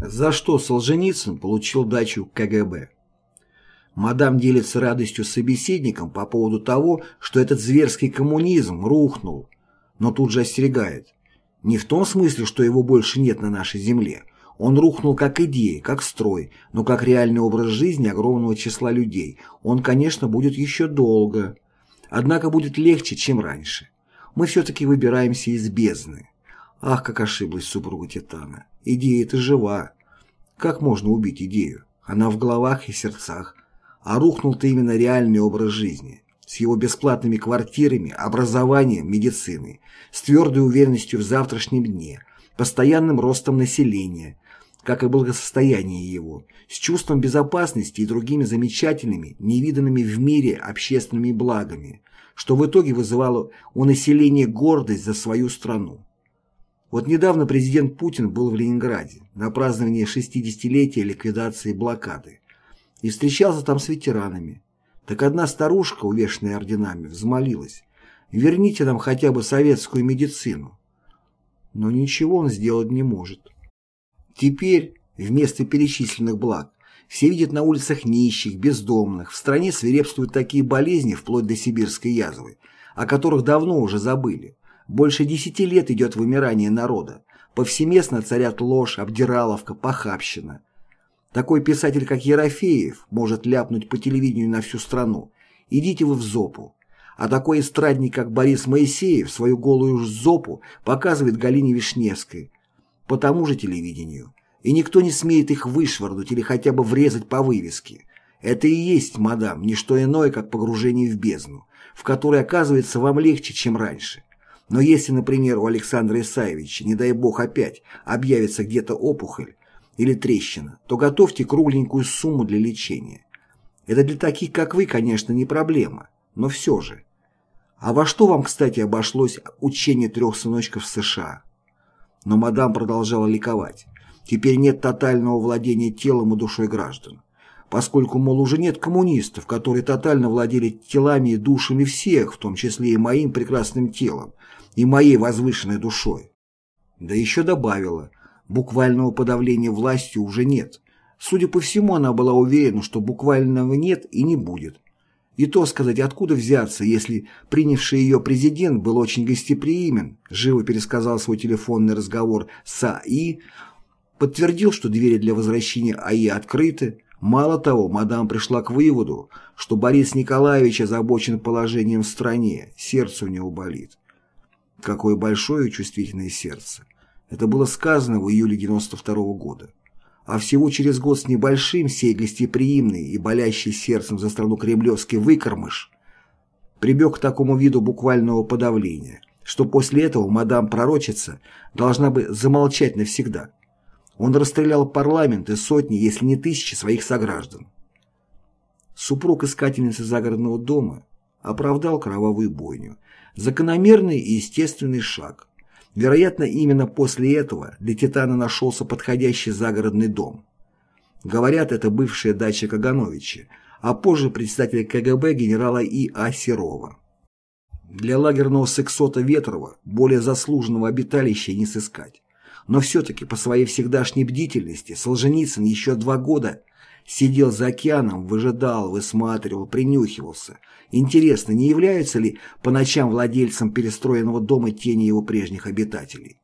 За что Солженицын получил дачу КГБ? Мадам делится радостью с собеседником по поводу того, что этот зверский коммунизм рухнул, но тут же остерегает. Не в том смысле, что его больше нет на нашей земле. Он рухнул как идея, как строй, но как реальный образ жизни огромного числа людей. Он, конечно, будет еще долго. Однако будет легче, чем раньше. Мы все-таки выбираемся из бездны. Ах, как ошиблась супруга Титана. Идея-то жива. Как можно убить идею? Она в головах и сердцах. А рухнул-то именно реальный образ жизни. С его бесплатными квартирами, образованием, медициной. С твердой уверенностью в завтрашнем дне. Постоянным ростом населения. Как и благосостояние его. С чувством безопасности и другими замечательными, невиданными в мире общественными благами. Что в итоге вызывало у населения гордость за свою страну. Вот недавно президент Путин был в Ленинграде на праздновании 60-летия ликвидации блокады и встречался там с ветеранами. Так одна старушка, увешанная орденами, взмолилась «Верните нам хотя бы советскую медицину». Но ничего он сделать не может. Теперь, вместо перечисленных благ, все видят на улицах нищих, бездомных, в стране свирепствуют такие болезни, вплоть до сибирской язвы, о которых давно уже забыли. Больше десяти лет идет вымирание народа. Повсеместно царят ложь, обдираловка, похабщина. Такой писатель, как Ерофеев, может ляпнуть по телевидению на всю страну. Идите вы в зопу. А такой эстрадник, как Борис Моисеев, свою голую зопу показывает Галине Вишневской по тому же телевидению. И никто не смеет их вышвырнуть или хотя бы врезать по вывеске. Это и есть, мадам, не что иное, как погружение в бездну, в которой оказывается вам легче, чем раньше. Но если, например, у Александра Исаевича, не дай бог опять, объявится где-то опухоль или трещина, то готовьте кругленькую сумму для лечения. Это для таких, как вы, конечно, не проблема, но все же. А во что вам, кстати, обошлось учение трех сыночков в США? Но мадам продолжала ликовать. Теперь нет тотального владения телом и душой граждан. Поскольку, мол, уже нет коммунистов, которые тотально владели телами и душами всех, в том числе и моим прекрасным телом, и моей возвышенной душой. Да еще добавила, буквального подавления властью уже нет. Судя по всему, она была уверена, что буквального нет и не будет. И то сказать, откуда взяться, если принявший ее президент был очень гостеприимен, живо пересказал свой телефонный разговор с АИ, подтвердил, что двери для возвращения АИ открыты. Мало того, мадам пришла к выводу, что Борис Николаевич озабочен положением в стране, сердце у него болит. Какое большое и чувствительное сердце. Это было сказано в июле 92 -го года. А всего через год с небольшим сей гостеприимный и болящий сердцем за страну кремлевский выкормыш прибег к такому виду буквального подавления, что после этого мадам-пророчица должна бы замолчать навсегда. Он расстрелял парламент и сотни, если не тысячи своих сограждан. Супруг искательницы загородного дома оправдал кровавую бойню, Закономерный и естественный шаг. Вероятно, именно после этого для Титана нашелся подходящий загородный дом. Говорят, это бывшая дача Кагановича, а позже председатель КГБ генерала И.А. Серова. Для лагерного сексота Ветрова более заслуженного обиталища не сыскать. Но все-таки по своей всегдашней бдительности Солженицын еще два года Сидел за океаном, выжидал, высматривал, принюхивался. Интересно, не являются ли по ночам владельцем перестроенного дома тени его прежних обитателей?